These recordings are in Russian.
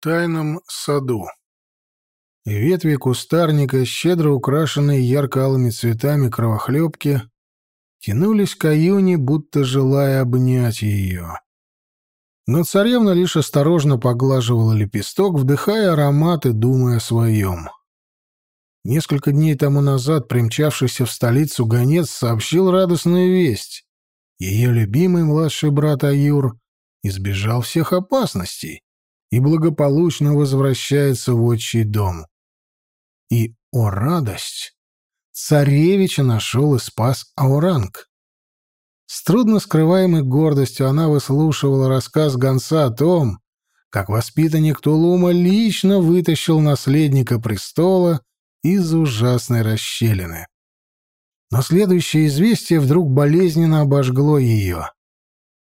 тайном саду. Ветви кустарника, щедро украшенные ярко-алыми цветами кровохлебки, тянулись к Аюне, будто желая обнять ее. Но царевна лишь осторожно поглаживала лепесток, вдыхая аромат и думая о своем. Несколько дней тому назад примчавшийся в столицу гонец сообщил радостную весть. Ее любимый младший брат Аюр избежал всех опасностей и благополучно возвращается в отчий дом. И, о радость, царевича нашел и спас Ауранг. С трудно скрываемой гордостью она выслушивала рассказ гонца о том, как воспитанник Тулума лично вытащил наследника престола из ужасной расщелины. Но следующее известие вдруг болезненно обожгло ее.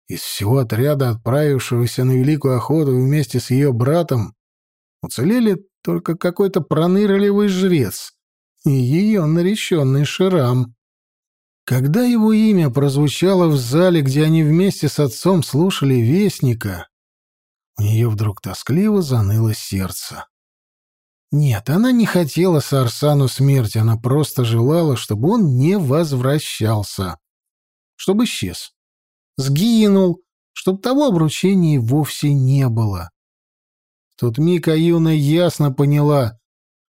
Из всего отряда, отправившегося на Великую Охоту вместе с ее братом, уцелели только какой-то пронырливый жрец и ее нареченный Ширам. Когда его имя прозвучало в зале, где они вместе с отцом слушали Вестника, у нее вдруг тоскливо заныло сердце. Нет, она не хотела Сарсану смерти, она просто желала, чтобы он не возвращался, чтобы исчез сгинул, чтоб того обручения вовсе не было. В тот миг Аюна ясно поняла,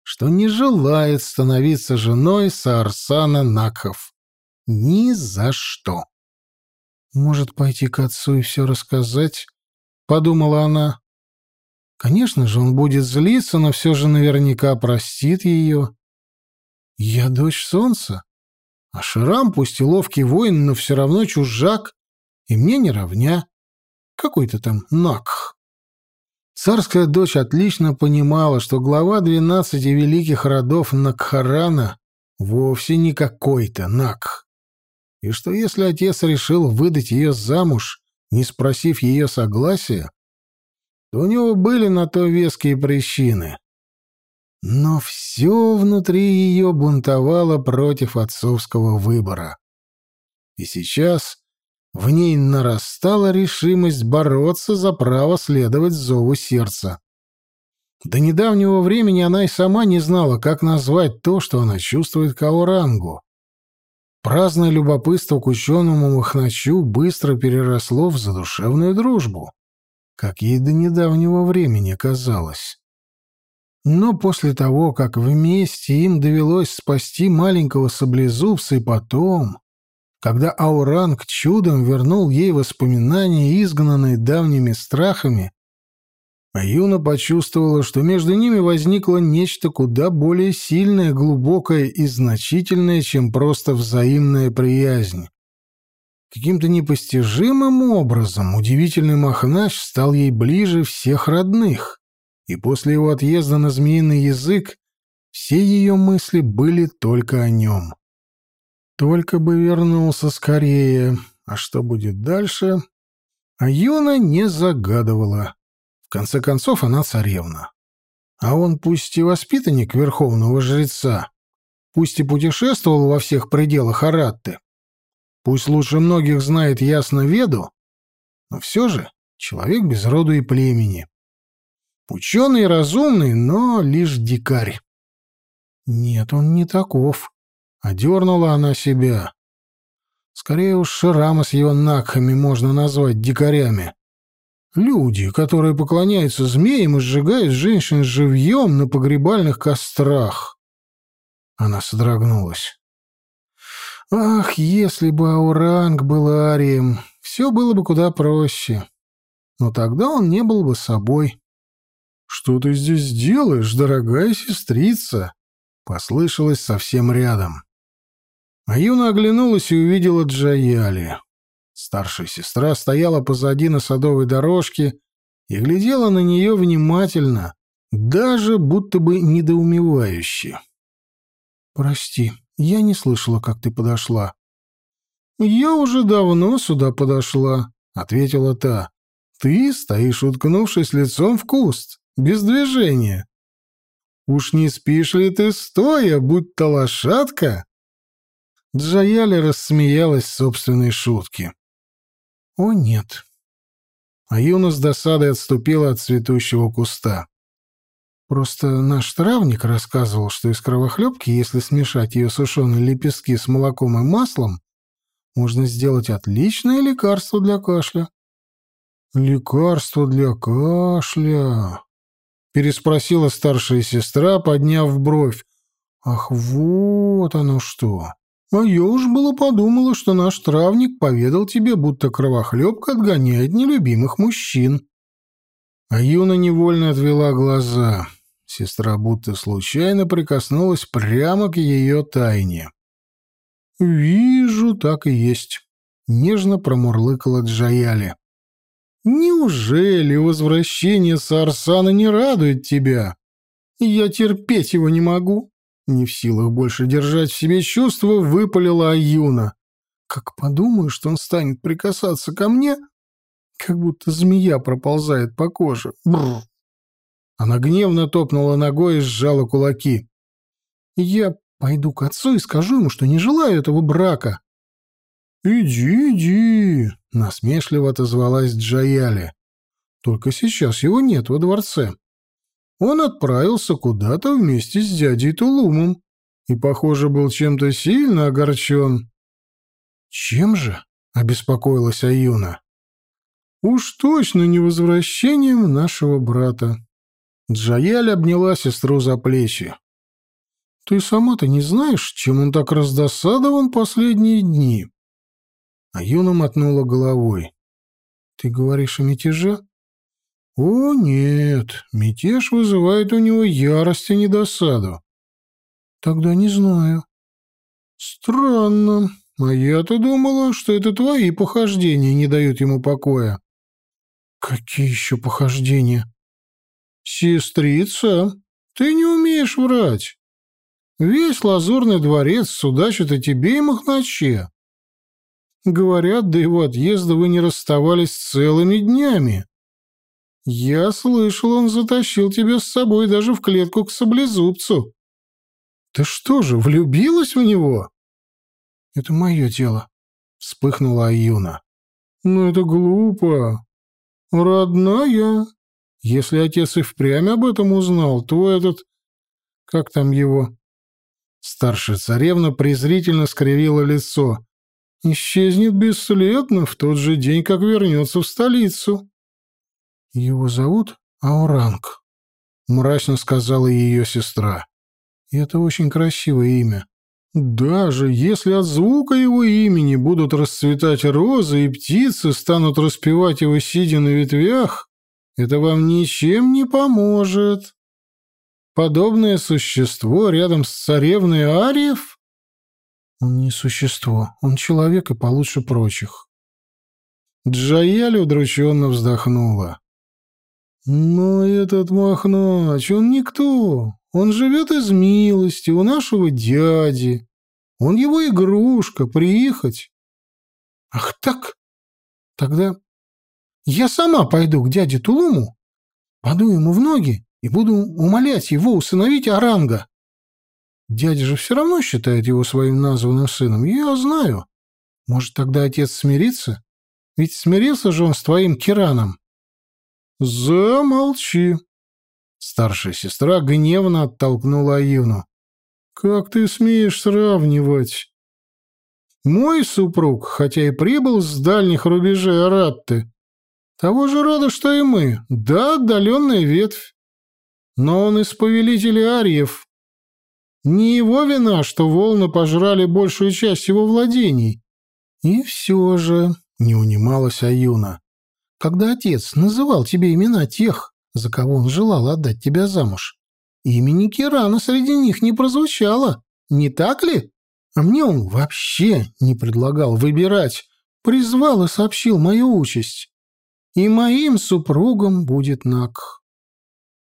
что не желает становиться женой Саарсана Накхов. Ни за что. «Может, пойти к отцу и все рассказать?» — подумала она. Конечно же, он будет злиться, но все же наверняка простит ее. Я дочь солнца, а Ширам, пусть и ловкий воин, но все равно чужак, и мне не равня. Какой-то там Накх. Царская дочь отлично понимала, что глава двенадцати великих родов Накхарана вовсе не какой-то Накх. И что если отец решил выдать ее замуж, не спросив ее согласия, то у него были на то веские причины. Но все внутри ее бунтовало против отцовского выбора. И сейчас в ней нарастала решимость бороться за право следовать зову сердца. До недавнего времени она и сама не знала, как назвать то, что она чувствует к Аурангу. Праздное любопытство к ученому Махначу быстро переросло в задушевную дружбу, как ей до недавнего времени казалось. Но после того, как вместе им довелось спасти маленького саблезубца и потом, когда Ауранг чудом вернул ей воспоминания, изгнанные давними страхами, Аюна почувствовала, что между ними возникло нечто куда более сильное, глубокое и значительное, чем просто взаимная приязнь. Каким-то непостижимым образом удивительный Махнач стал ей ближе всех родных, и после его отъезда на змеиный язык все ее мысли были только о нем. Только бы вернулся скорее. А что будет дальше? А Юна не загадывала. В конце концов, она царевна. А он пусть и воспитанник верховного жреца, пусть и путешествовал во всех пределах Аратты, пусть лучше многих знает ясно веду, но все же человек без роду и племени. Ученый разумный, но лишь дикарь. Нет, он не таков. Одернула она себя. Скорее уж Ширама с его накхами можно назвать дикарями. Люди, которые поклоняются змеям и сжигают женщин живьем на погребальных кострах. Она содрогнулась. Ах, если бы Ауранг был Арием, все было бы куда проще. Но тогда он не был бы собой. «Что ты здесь делаешь, дорогая сестрица?» — послышалось совсем рядом. А оглянулась и увидела Джаяли. Старшая сестра стояла позади на садовой дорожке и глядела на нее внимательно, даже будто бы недоумевающе. «Прости, я не слышала, как ты подошла». «Я уже давно сюда подошла», — ответила та. «Ты стоишь, уткнувшись лицом в куст, без движения. Уж не спишь ли ты стоя, будь-то лошадка?» Джаяли рассмеялась собственной шутке. «О, нет». А Юна с досадой отступила от цветущего куста. Просто наш травник рассказывал, что из кровохлебки, если смешать ее сушеные лепестки с молоком и маслом, можно сделать отличное лекарство для кашля. «Лекарство для кашля?» — переспросила старшая сестра, подняв бровь. «Ах, вот оно что! А я уж было подумала, что наш травник поведал тебе, будто кровохлебка отгоняет нелюбимых мужчин». А Юна невольно отвела глаза. Сестра будто случайно прикоснулась прямо к ее тайне. «Вижу, так и есть», — нежно промурлыкала Джаяли. «Неужели возвращение Сарсана не радует тебя? Я терпеть его не могу». Не в силах больше держать в себе чувства, выпалила Аюна. «Как подумаю, что он станет прикасаться ко мне, как будто змея проползает по коже. Бррр. Она гневно топнула ногой и сжала кулаки. «Я пойду к отцу и скажу ему, что не желаю этого брака». «Иди, иди», — насмешливо отозвалась Джаяли. «Только сейчас его нет во дворце. Он отправился куда-то вместе с дядей Тулумом и, похоже, был чем-то сильно огорчен». «Чем же?» — обеспокоилась Аюна. «Уж точно не возвращением нашего брата», Джаяль обняла сестру за плечи. «Ты сама-то не знаешь, чем он так раздосадован последние дни?» А Юна мотнула головой. «Ты говоришь о мятеже?» «О, нет, мятеж вызывает у него ярость и недосаду». «Тогда не знаю». «Странно. А я-то думала, что это твои похождения не дают ему покоя». «Какие еще похождения?» «Сестрица, ты не умеешь врать. Весь лазурный дворец судачит о тебе и Махначе. Говорят, до его отъезда вы не расставались целыми днями. Я слышал, он затащил тебя с собой даже в клетку к саблезубцу. Ты что же, влюбилась в него?» «Это мое дело», — вспыхнула Аюна. «Ну это глупо. Родная, если отец и впрямь об этом узнал, то этот... Как там его? Старшая царевна презрительно скривила лицо. Исчезнет бесследно в тот же день, как вернется в столицу. Его зовут Ауранг, мрачно сказала ее сестра. Это очень красивое имя. Даже если от звука его имени будут расцветать розы и птицы станут распевать его сидя на ветвях, это вам ничем не поможет. Подобное существо рядом с царевной Ариев? Он не существо, он человек и получше прочих. Джаяли удрученно вздохнула. Но этот Махнач, он никто. Он живет из милости у нашего дяди. Он его игрушка, приехать. Ах так? Тогда я сама пойду к дяде Тулуму, паду ему в ноги и буду умолять его усыновить Аранга. Дядя же все равно считает его своим названным сыном, я знаю. Может, тогда отец смирится? Ведь смирился же он с твоим Кираном. Замолчи. Старшая сестра гневно оттолкнула Аюну. Как ты смеешь сравнивать? Мой супруг, хотя и прибыл с дальних рубежей Аратты, того же рода, что и мы, да, отдаленная ветвь. Но он из повелителей Арьев. Не его вина, что волны пожрали большую часть его владений. И все же, не унималась Аюна, когда отец называл тебе имена тех, за кого он желал отдать тебя замуж, имени Кирана среди них не прозвучало, не так ли? А мне он вообще не предлагал выбирать, призвал и сообщил мою участь и моим супругом будет Нак.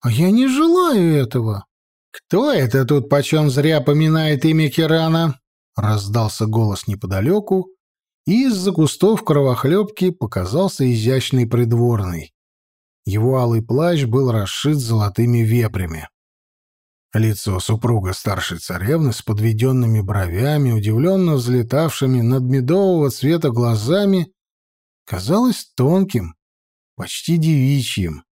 А я не желаю этого. Кто это тут почем зря поминает имя Кирана? Раздался голос неподалеку, и из-за кустов кровохлебки показался изящный придворный. Его алый плащ был расшит золотыми вепрями. Лицо супруга старшей царевны с подведенными бровями, удивленно взлетавшими над медового цвета глазами, казалось тонким, почти девичьим.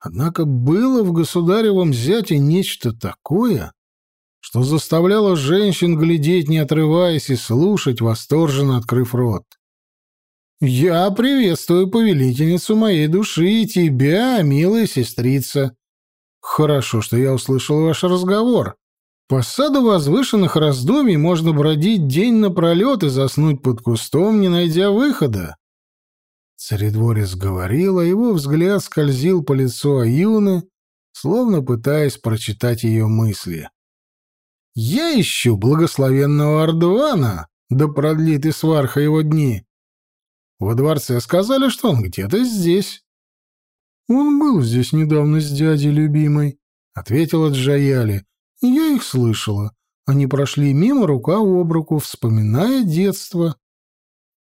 Однако было в государевом зяте нечто такое, что заставляло женщин глядеть, не отрываясь, и слушать, восторженно открыв рот. «Я приветствую повелительницу моей души и тебя, милая сестрица. Хорошо, что я услышал ваш разговор. По саду возвышенных раздумий можно бродить день напролет и заснуть под кустом, не найдя выхода. Царедворец говорил, а его взгляд скользил по лицу Аюны, словно пытаясь прочитать ее мысли. «Я ищу благословенного Ардвана, да продлит и сварха его дни. Во дворце сказали, что он где-то здесь». «Он был здесь недавно с дядей любимой», — ответила Джаяли. «Я их слышала. Они прошли мимо рука об руку, вспоминая детство».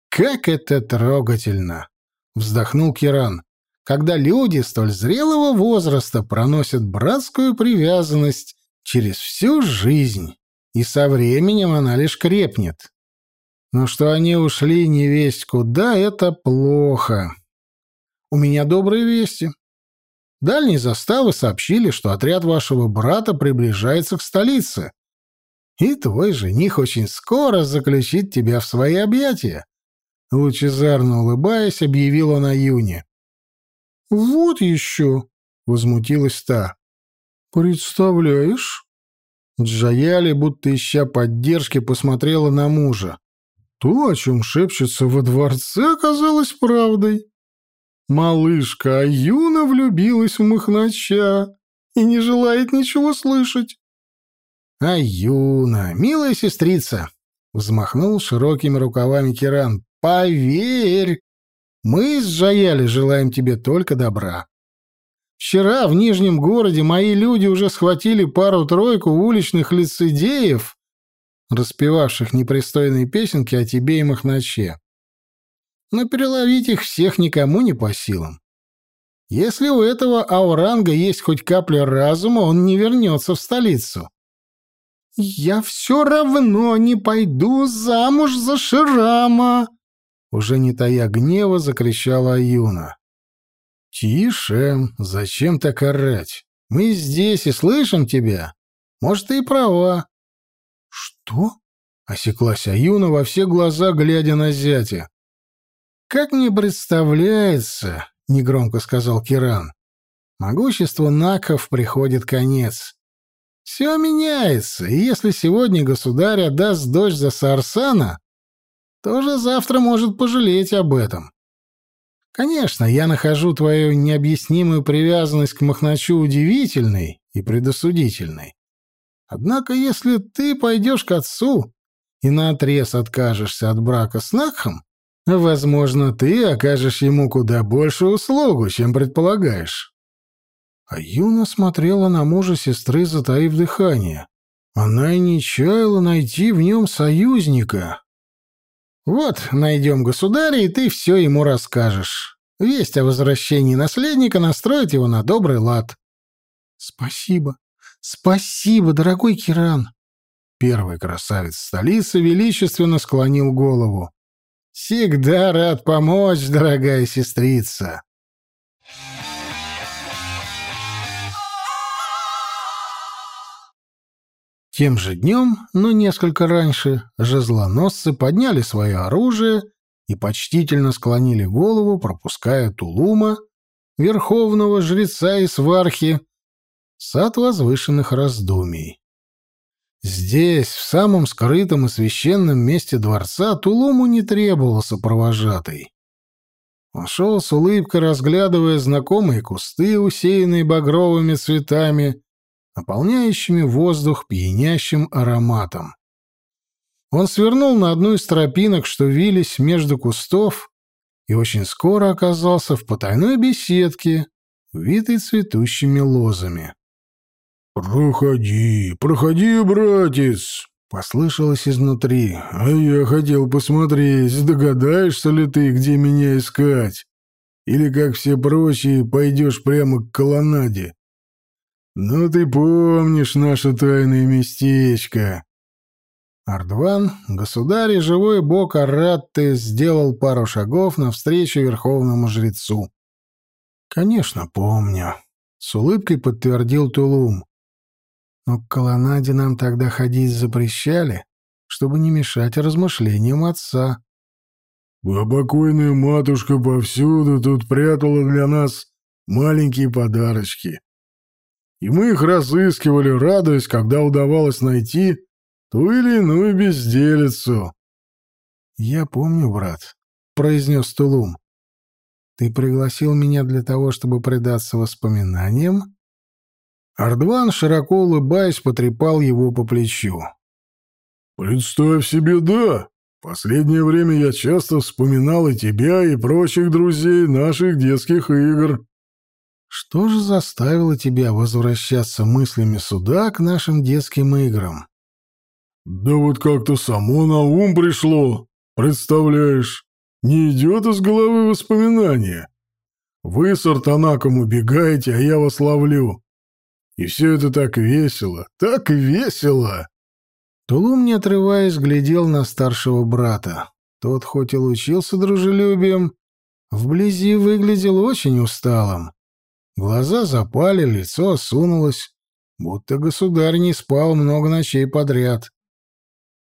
«Как это трогательно!» — вздохнул Киран. «Когда люди столь зрелого возраста проносят братскую привязанность через всю жизнь, и со временем она лишь крепнет. Но что они ушли не весть куда, это плохо. У меня добрые вести. Дальние заставы сообщили, что отряд вашего брата приближается к столице, и твой жених очень скоро заключит тебя в свои объятия. Лучезарно улыбаясь, объявил он Аюне. «Вот еще!» — возмутилась та. «Представляешь?» Джаяли, будто ища поддержки, посмотрела на мужа. То, о чем шепчется во дворце, оказалось правдой. Малышка Аюна влюбилась в Махнача и не желает ничего слышать. «Аюна, милая сестрица!» — взмахнул широкими рукавами Киран. Поверь, мы с Джаяли желаем тебе только добра. Вчера в Нижнем городе мои люди уже схватили пару-тройку уличных лицедеев, распевавших непристойные песенки о тебе и Махначе. Но переловить их всех никому не по силам. Если у этого ауранга есть хоть капля разума, он не вернется в столицу. «Я все равно не пойду замуж за Ширама!» Уже не тая гнева, закричала Аюна. «Тише! Зачем так орать? Мы здесь и слышим тебя. Может, ты и права». «Что?» — осеклась Аюна во все глаза, глядя на зятя. «Как мне представляется», — негромко сказал Киран, — «могуществу Наков приходит конец. Все меняется, и если сегодня государь отдаст дочь за Сарсана, тоже завтра может пожалеть об этом. Конечно, я нахожу твою необъяснимую привязанность к Махначу удивительной и предосудительной. Однако, если ты пойдешь к отцу и наотрез откажешься от брака с Накхом, возможно, ты окажешь ему куда больше услугу, чем предполагаешь. А Юна смотрела на мужа сестры, затаив дыхание. Она и не чаяла найти в нем союзника, вот, найдем государя, и ты все ему расскажешь. Весть о возвращении наследника настроит его на добрый лад. Спасибо. Спасибо, дорогой Киран. Первый красавец столицы величественно склонил голову. Всегда рад помочь, дорогая сестрица. Тем же днем, но несколько раньше, жезлоносцы подняли свое оружие и почтительно склонили голову, пропуская Тулума, верховного жреца и свархи, сад возвышенных раздумий. Здесь, в самом скрытом и священном месте дворца, Тулуму не требовался провожатый. Он шел с улыбкой, разглядывая знакомые кусты, усеянные багровыми цветами, наполняющими воздух пьянящим ароматом. Он свернул на одну из тропинок, что вились между кустов, и очень скоро оказался в потайной беседке, увитой цветущими лозами. «Проходи, проходи, братец!» — послышалось изнутри. «А я хотел посмотреть, догадаешься ли ты, где меня искать? Или, как все прочие, пойдешь прямо к колоннаде?» «Ну ты помнишь наше тайное местечко!» Ардван, государь и живой бог Аратты, сделал пару шагов навстречу верховному жрецу. «Конечно, помню», С улыбкой подтвердил Тулум. Но к колоннаде нам тогда ходить запрещали, чтобы не мешать размышлениям отца. Покойная матушка повсюду тут прятала для нас маленькие подарочки. И мы их разыскивали, радуясь, когда удавалось найти ту или иную безделицу. «Я помню, брат», — произнес Тулум. «Ты пригласил меня для того, чтобы предаться воспоминаниям?» Ардван, широко улыбаясь, потрепал его по плечу. «Представь себе, да. Последнее время я часто вспоминал и тебя, и прочих друзей наших детских игр». «Что же заставило тебя возвращаться мыслями сюда к нашим детским играм?» «Да вот как-то само на ум пришло, представляешь. Не идет из головы воспоминания. Вы с Артанаком убегаете, а я вас ловлю. И все это так весело, так весело!» Тулум, не отрываясь, глядел на старшего брата. Тот хоть и лучился дружелюбием, вблизи выглядел очень усталым. Глаза запали, лицо осунулось, будто государь не спал много ночей подряд.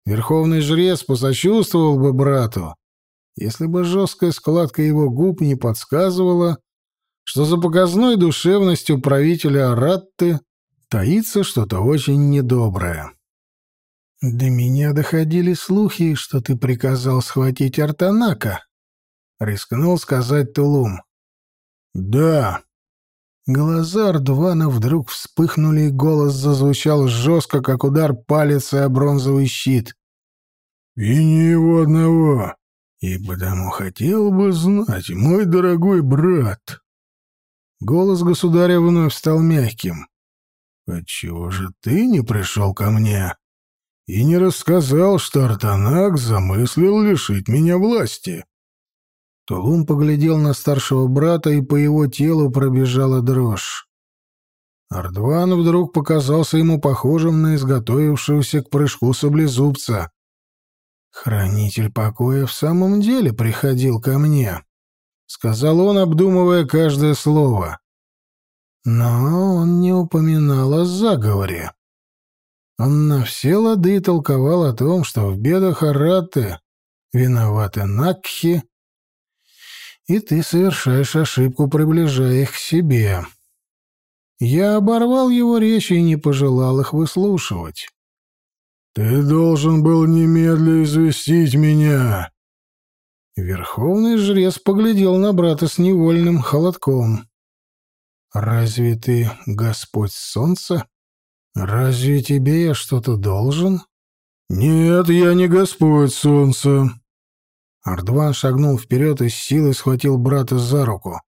Верховный жрец посочувствовал бы брату, если бы жесткая складка его губ не подсказывала, что за показной душевностью правителя Аратты таится что-то очень недоброе. «До меня доходили слухи, что ты приказал схватить Артанака», — рискнул сказать Тулум. «Да». Глаза Ардвана вдруг вспыхнули, и голос зазвучал жестко, как удар палицы о бронзовый щит. «И не его одного, и потому хотел бы знать, мой дорогой брат». Голос государя вновь стал мягким. «Отчего же ты не пришел ко мне?» и не рассказал, что Артанак замыслил лишить меня власти. Тулум поглядел на старшего брата, и по его телу пробежала дрожь. Ардван вдруг показался ему похожим на изготовившегося к прыжку саблезубца. «Хранитель покоя в самом деле приходил ко мне», — сказал он, обдумывая каждое слово. Но он не упоминал о заговоре. Он на все лады толковал о том, что в бедах Араты виноваты Накхи, и ты совершаешь ошибку, приближая их к себе. Я оборвал его речь и не пожелал их выслушивать. «Ты должен был немедля известить меня!» Верховный жрец поглядел на брата с невольным холодком. «Разве ты Господь Солнца?» «Разве тебе я что-то должен?» «Нет, я не Господь Солнца». Ардван шагнул вперед и с силой схватил брата за руку.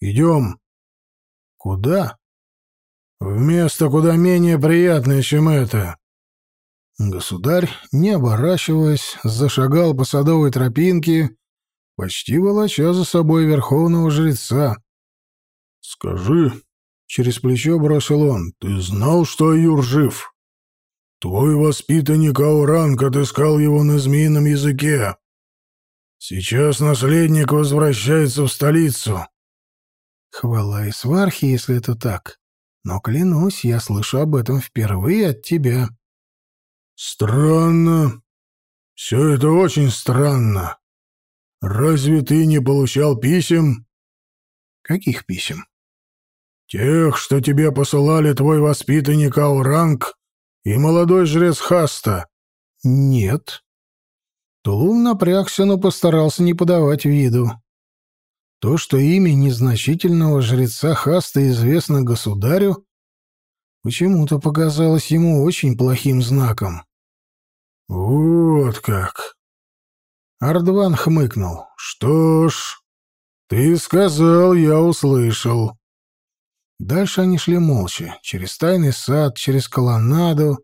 «Идем». «Куда?» «В место куда менее приятное, чем это». Государь, не оборачиваясь, зашагал по садовой тропинке, почти волоча за собой верховного жреца. «Скажи, Через плечо бросил он. «Ты знал, что Аюр жив? Твой воспитанник Ауранг отыскал его на змеином языке. Сейчас наследник возвращается в столицу». «Хвала и свархи, если это так. Но, клянусь, я слышу об этом впервые от тебя». «Странно. Все это очень странно. Разве ты не получал писем?» «Каких писем?» «Тех, что тебе посылали твой воспитанник Ауранг и молодой жрец Хаста». «Нет». Тулум напрягся, но постарался не подавать виду. То, что имя незначительного жреца Хаста известно государю, почему-то показалось ему очень плохим знаком. «Вот как!» Ардван хмыкнул. «Что ж, ты сказал, я услышал. Дальше они шли молча, через тайный сад, через колоннаду,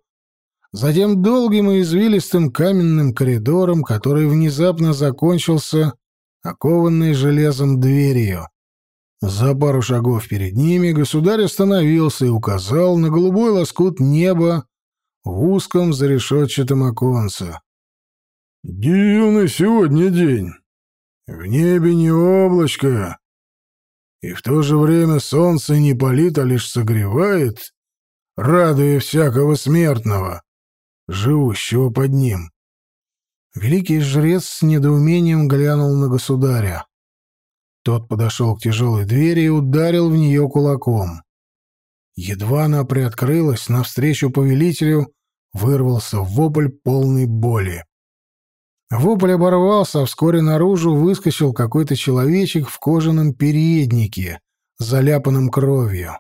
затем долгим и извилистым каменным коридором, который внезапно закончился окованной железом дверью. За пару шагов перед ними государь остановился и указал на голубой лоскут неба в узком зарешетчатом оконце. «Дивный сегодня день. В небе не облачко, и в то же время солнце не палит, а лишь согревает, радуя всякого смертного, живущего под ним. Великий жрец с недоумением глянул на государя. Тот подошел к тяжелой двери и ударил в нее кулаком. Едва она приоткрылась, навстречу повелителю вырвался вопль полной боли. Вопль оборвался, а вскоре наружу выскочил какой-то человечек в кожаном переднике, заляпанном кровью.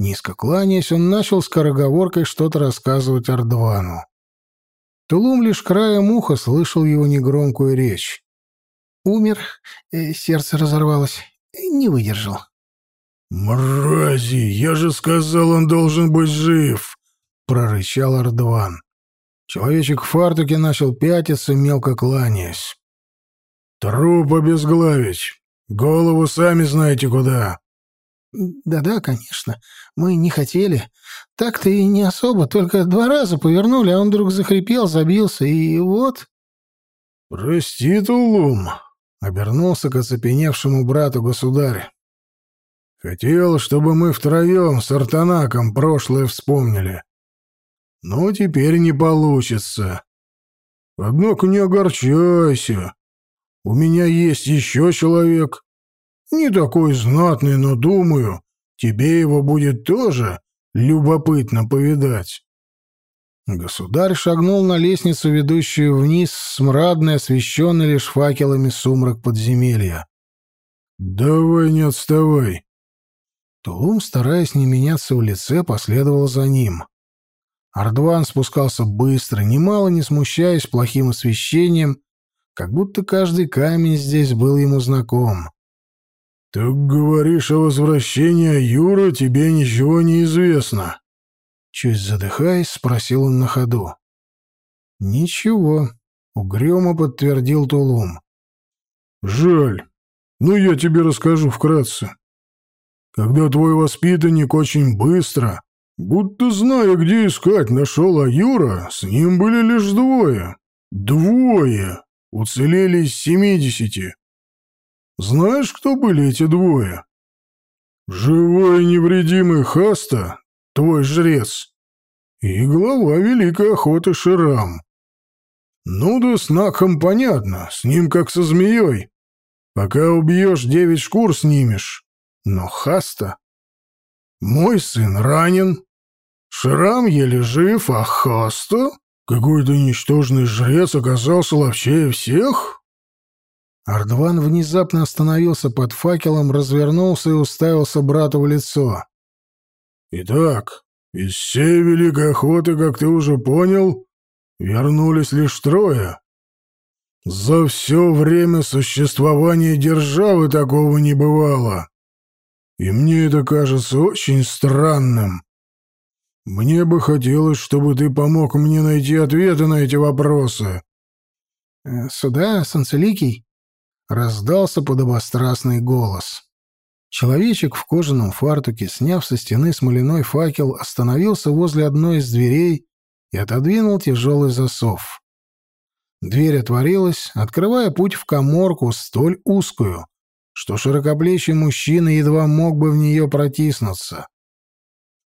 Низко кланяясь, он начал скороговоркой что-то рассказывать Ардвану. Тулум лишь краем уха слышал его негромкую речь. «Умер, э, сердце разорвалось, не выдержал». «Мрази, я же сказал, он должен быть жив!» — прорычал Ардван. Человечек в фартуке начал пятиться, мелко кланяясь. «Труп обезглавить! Голову сами знаете куда!» «Да-да, конечно. Мы не хотели. Так-то и не особо, только два раза повернули, а он вдруг захрипел, забился, и вот...» «Прости, Тулум», — обернулся к оцепеневшему брату государь. «Хотел, чтобы мы втроем с Артанаком прошлое вспомнили. Но теперь не получится. Однако не огорчайся. У меня есть еще человек. Не такой знатный, но, думаю, тебе его будет тоже любопытно повидать. Государь шагнул на лестницу, ведущую вниз, смрадный, освещенный лишь факелами сумрак подземелья. «Давай не отставай!» Тулум, стараясь не меняться в лице, последовал за ним. Ардван спускался быстро, немало не смущаясь плохим освещением, как будто каждый камень здесь был ему знаком. «Так говоришь о возвращении Юра, тебе ничего не известно?» Чуть задыхаясь, спросил он на ходу. «Ничего», — угрюмо подтвердил Тулум. «Жаль. Ну, я тебе расскажу вкратце. Когда твой воспитанник очень быстро, Будто зная, где искать, нашел Аюра, с ним были лишь двое. Двое! Уцелели из семидесяти. Знаешь, кто были эти двое? Живой и невредимый Хаста, твой жрец, и глава Великой Охоты Ширам. Ну да с Накхом понятно, с ним как со змеей. Пока убьешь, девять шкур снимешь. Но Хаста... Мой сын ранен, Шрам еле жив, а Хаста? Какой-то ничтожный жрец оказался ловчее всех? Ардван внезапно остановился под факелом, развернулся и уставился брату в лицо. «Итак, из всей великой охоты, как ты уже понял, вернулись лишь трое. За все время существования державы такого не бывало. И мне это кажется очень странным. Мне бы хотелось, чтобы ты помог мне найти ответы на эти вопросы. Э, сюда, Санцеликий, раздался подобострастный голос. Человечек в кожаном фартуке, сняв со стены смоляной факел, остановился возле одной из дверей и отодвинул тяжелый засов. Дверь отворилась, открывая путь в коморку столь узкую, что широкоплечий мужчина едва мог бы в нее протиснуться.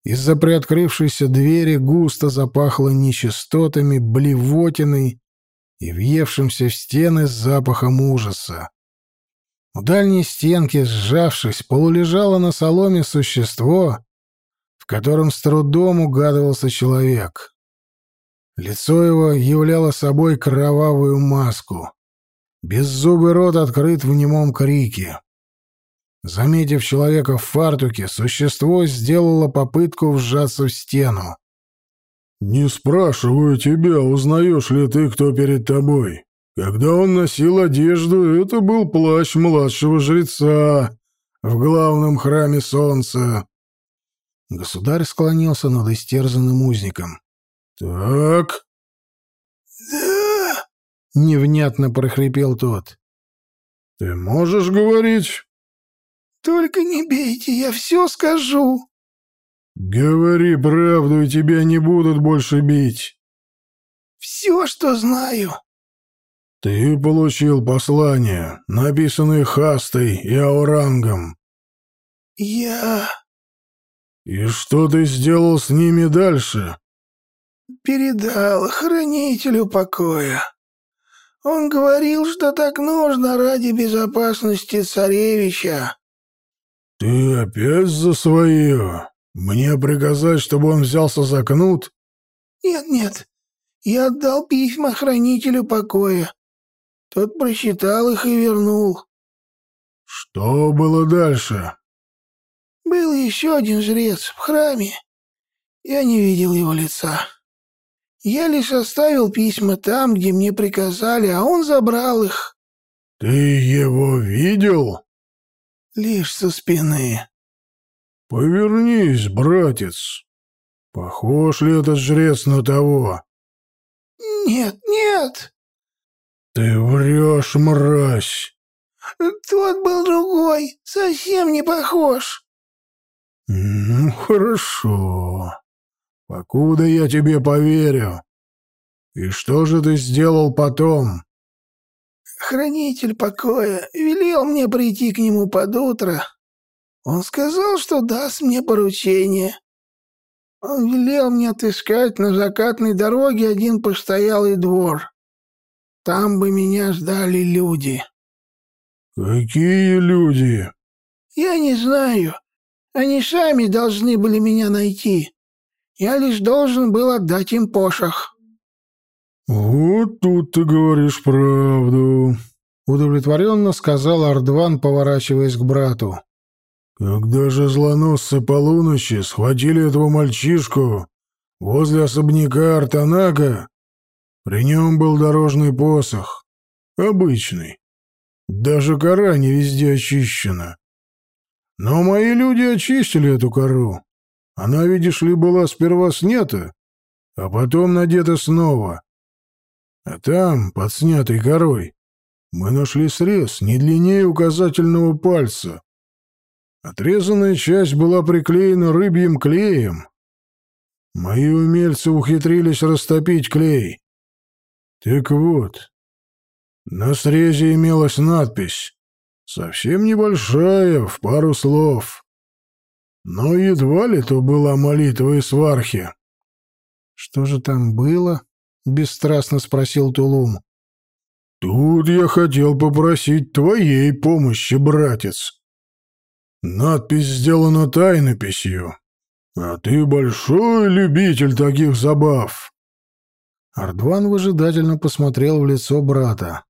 Из-за приоткрывшейся двери густо запахло нечистотами, блевотиной и въевшимся в стены с запахом ужаса. У дальней стенки, сжавшись, полулежало на соломе существо, в котором с трудом угадывался человек. Лицо его являло собой кровавую маску. Беззубый рот открыт в немом крике. Заметив человека в фартуке, существо сделало попытку вжаться в стену. «Не спрашиваю тебя, узнаешь ли ты, кто перед тобой. Когда он носил одежду, это был плащ младшего жреца в главном храме солнца». Государь склонился над истерзанным узником. «Так...» «Да...» — невнятно прохрипел тот. «Ты можешь говорить?» Только не бейте, я все скажу. Говори правду, и тебя не будут больше бить. Все, что знаю. Ты получил послание, написанное Хастой и Аурангом. Я... И что ты сделал с ними дальше? Передал хранителю покоя. Он говорил, что так нужно ради безопасности царевича. Ты опять за свое? Мне приказать, чтобы он взялся за кнут? Нет, нет. Я отдал письма хранителю покоя. Тот прочитал их и вернул. Что было дальше? Был еще один жрец в храме. Я не видел его лица. Я лишь оставил письма там, где мне приказали, а он забрал их. Ты его видел? Лишь со спины. Повернись, братец. Похож ли этот жрец на того? Нет, нет. Ты врешь, мразь. Тот был другой, совсем не похож. Ну, хорошо. Покуда я тебе поверю. И что же ты сделал потом? Хранитель покоя велел мне прийти к нему под утро. Он сказал, что даст мне поручение. Он велел мне отыскать на закатной дороге один постоялый двор. Там бы меня ждали люди. Какие люди? Я не знаю. Они сами должны были меня найти. Я лишь должен был отдать им пошах. Вот тут ты говоришь правду, удовлетворенно сказал Ардван, поворачиваясь к брату. Когда же злоносцы полуночи схватили этого мальчишку возле особняка Артанака, при нем был дорожный посох, обычный. Даже кора не везде очищена. Но мои люди очистили эту кору. Она, видишь ли, была сперва снята, а потом надета снова. А там, под снятой корой, мы нашли срез не длиннее указательного пальца. Отрезанная часть была приклеена рыбьим клеем. Мои умельцы ухитрились растопить клей. Так вот, на срезе имелась надпись, совсем небольшая, в пару слов. Но едва ли то была молитва из свархи. «Что же там было?» — бесстрастно спросил Тулум. «Тут я хотел попросить твоей помощи, братец. Надпись сделана тайнописью, а ты большой любитель таких забав». Ардван выжидательно посмотрел в лицо брата.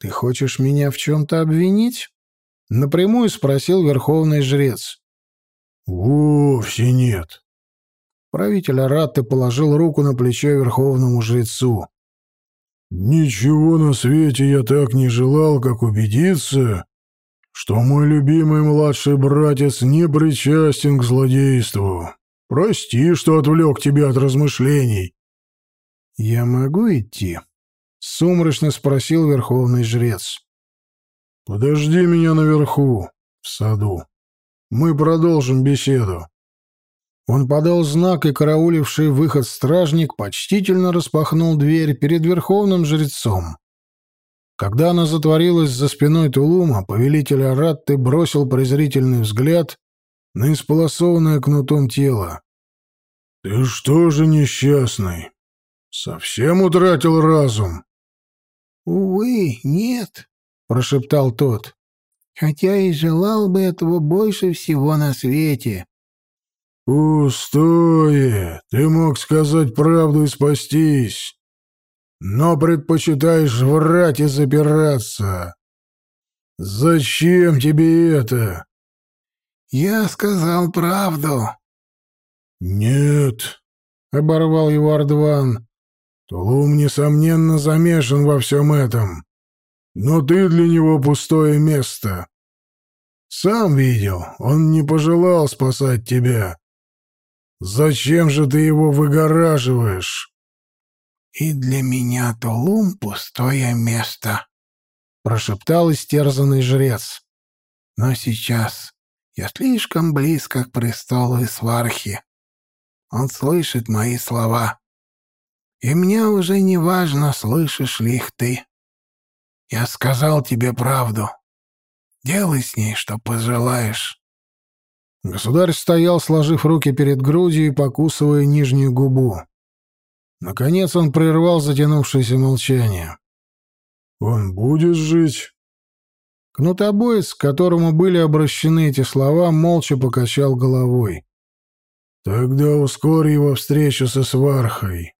«Ты хочешь меня в чем-то обвинить?» — напрямую спросил верховный жрец. «Вовсе нет». Правитель Аратты положил руку на плечо верховному жрецу. «Ничего на свете я так не желал, как убедиться, что мой любимый младший братец не причастен к злодейству. Прости, что отвлек тебя от размышлений». «Я могу идти?» — сумрачно спросил верховный жрец. «Подожди меня наверху, в саду». Мы продолжим беседу. Он подал знак, и карауливший выход стражник почтительно распахнул дверь перед верховным жрецом. Когда она затворилась за спиной Тулума, повелитель Аратты бросил презрительный взгляд на исполосованное кнутом тело. «Ты что же несчастный? Совсем утратил разум?» «Увы, нет», — прошептал тот хотя и желал бы этого больше всего на свете. «Пустое! Ты мог сказать правду и спастись, но предпочитаешь врать и запираться. Зачем тебе это?» «Я сказал правду». «Нет», — оборвал его Ардван. «Тулум, несомненно, замешан во всем этом но ты для него пустое место. Сам видел, он не пожелал спасать тебя. Зачем же ты его выгораживаешь? И для меня Тулум пустое место, прошептал истерзанный жрец. Но сейчас я слишком близко к престолу Исвархи. Он слышит мои слова. И мне уже не важно, слышишь ли их ты. Я сказал тебе правду. Делай с ней, что пожелаешь. Государь стоял, сложив руки перед грудью и покусывая нижнюю губу. Наконец он прервал затянувшееся молчание. «Он будет жить?» Кнутобоец, к которому были обращены эти слова, молча покачал головой. «Тогда ускорь его встречу со свархой.